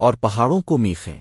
اور پہاڑوں کو میخیں۔